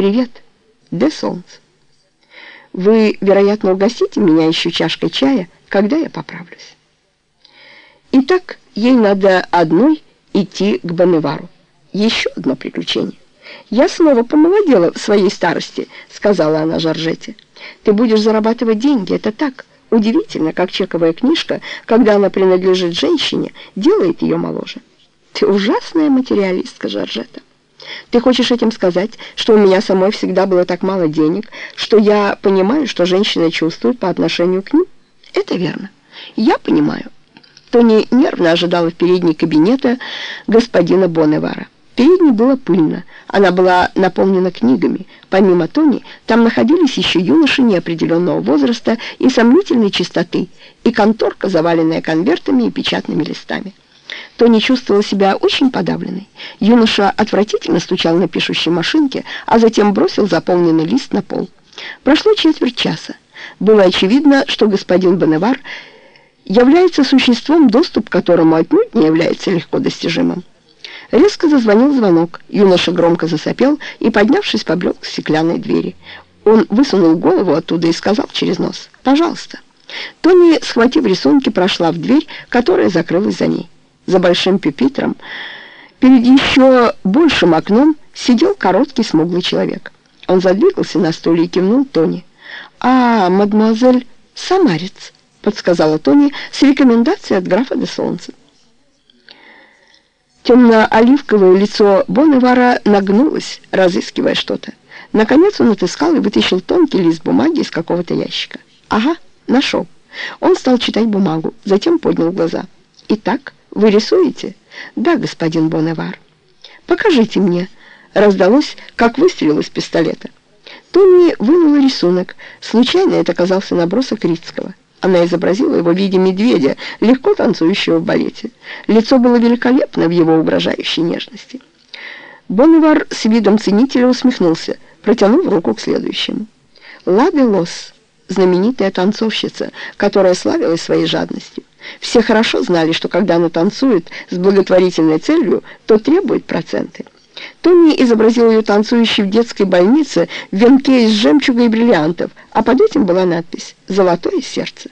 «Привет, де солнце». Вы, вероятно, угостите меня еще чашкой чая, когда я поправлюсь. Итак, ей надо одной идти к Бонневару. Еще одно приключение. «Я снова помолодела в своей старости», — сказала она Жоржете. «Ты будешь зарабатывать деньги, это так. Удивительно, как чековая книжка, когда она принадлежит женщине, делает ее моложе». «Ты ужасная материалистка, Жоржета». Ты хочешь этим сказать, что у меня самой всегда было так мало денег, что я понимаю, что женщины чувствуют по отношению к ним? Это верно. Я понимаю. Тони нервно ожидала в передней кабинета господина Бонневара. Передней было пыльно. Она была наполнена книгами. Помимо Тони, там находились еще юноши неопределенного возраста и сомнительной чистоты, и конторка, заваленная конвертами и печатными листами. Тони чувствовала себя очень подавленной. Юноша отвратительно стучал на пишущей машинке, а затем бросил заполненный лист на пол. Прошло четверть часа. Было очевидно, что господин Бонневар является существом, доступ к которому отнюдь не является легко достижимым. Резко зазвонил звонок. Юноша громко засопел и, поднявшись, побрел к стеклянной двери. Он высунул голову оттуда и сказал через нос «Пожалуйста». Тони, схватив рисунки, прошла в дверь, которая закрылась за ней за большим пюпитром, перед еще большим окном сидел короткий смуглый человек. Он задвигался на стуле и кивнул Тони. «А, мадемуазель Самарец», — подсказала Тони с рекомендацией от графа де Солнца. Темно-оливковое лицо Бонневара нагнулось, разыскивая что-то. Наконец он отыскал и вытащил тонкий лист бумаги из какого-то ящика. «Ага, нашел». Он стал читать бумагу, затем поднял глаза. «Итак...» Вы рисуете? Да, господин Бонневар. Покажите мне. Раздалось, как выстрел из пистолета. Томми вынула рисунок. Случайно это оказался набросок Рицкого. Она изобразила его в виде медведя, легко танцующего в балете. Лицо было великолепно в его угрожающей нежности. Бонневар с видом ценителя усмехнулся, протянув руку к следующему. Лада Лос, знаменитая танцовщица, которая славилась своей жадностью. Все хорошо знали, что когда она танцует с благотворительной целью, то требует проценты. Тони изобразил ее танцующей в детской больнице в венке из жемчуга и бриллиантов, а под этим была надпись «Золотое сердце».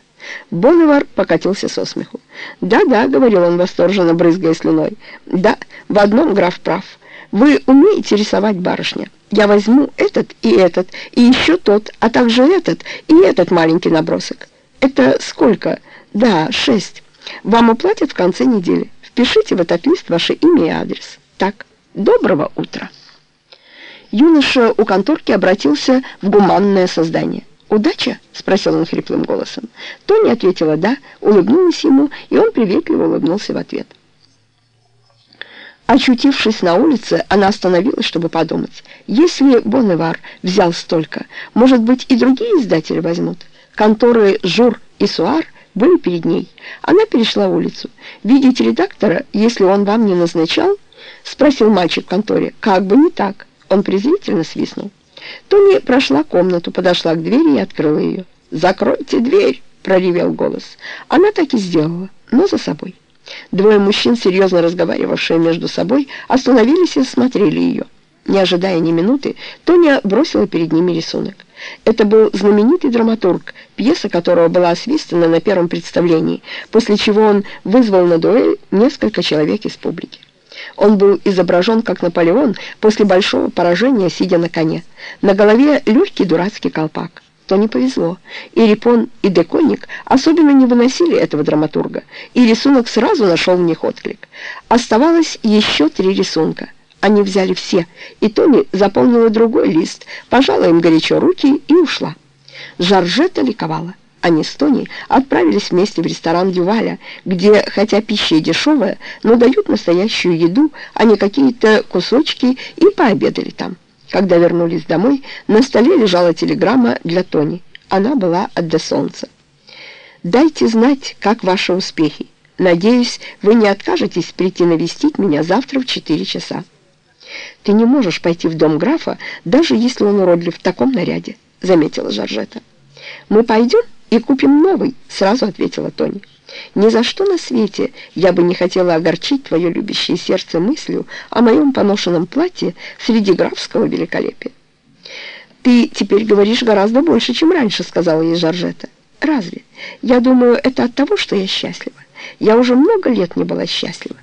Бонневар покатился со смеху. «Да-да», — говорил он восторженно, брызгая слюной. «Да, в одном граф прав. Вы умеете рисовать барышня. Я возьму этот и этот, и еще тот, а также этот и этот маленький набросок. Это сколько?» «Да, шесть. Вам уплатят в конце недели. Впишите в этот лист ваше имя и адрес. Так, доброго утра». Юноша у конторки обратился в гуманное создание. «Удача?» — спросил он хриплым голосом. Тони ответила «да», улыбнулась ему, и он приветливо улыбнулся в ответ. Очутившись на улице, она остановилась, чтобы подумать. Если Бонневар взял столько, может быть, и другие издатели возьмут. Конторы «Жур» и «Суар» были перед ней. Она перешла улицу. «Видите редактора, если он вам не назначал?» — спросил мальчик в конторе. «Как бы не так». Он презрительно свистнул. Тони прошла комнату, подошла к двери и открыла ее. «Закройте дверь!» — проревел голос. Она так и сделала, но за собой. Двое мужчин, серьезно разговаривавшие между собой, остановились и смотрели ее. Не ожидая ни минуты, Тоня бросила перед ними рисунок. Это был знаменитый драматург, пьеса которого была освистана на первом представлении, после чего он вызвал на дуэль несколько человек из публики. Он был изображен как Наполеон после большого поражения, сидя на коне. На голове легкий дурацкий колпак. То не повезло. И Рипон, и Декольник особенно не выносили этого драматурга, и рисунок сразу нашел в них отклик. Оставалось еще три рисунка. Они взяли все, и Тони заполнила другой лист, пожала им горячо руки и ушла. Жоржетта ликовала. Они с Тони отправились вместе в ресторан Дюваля, где, хотя пища и дешевая, но дают настоящую еду, а не какие-то кусочки, и пообедали там. Когда вернулись домой, на столе лежала телеграмма для Тони. Она была от Де Солнца. «Дайте знать, как ваши успехи. Надеюсь, вы не откажетесь прийти навестить меня завтра в 4 часа». «Ты не можешь пойти в дом графа, даже если он уродлив в таком наряде», — заметила Жоржета. «Мы пойдем и купим новый», — сразу ответила Тони. «Ни за что на свете я бы не хотела огорчить твое любящее сердце мыслью о моем поношенном платье среди графского великолепия». «Ты теперь говоришь гораздо больше, чем раньше», — сказала ей Жоржета. «Разве? Я думаю, это от того, что я счастлива. Я уже много лет не была счастлива.